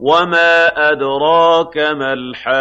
وما أدراك ما الحاقة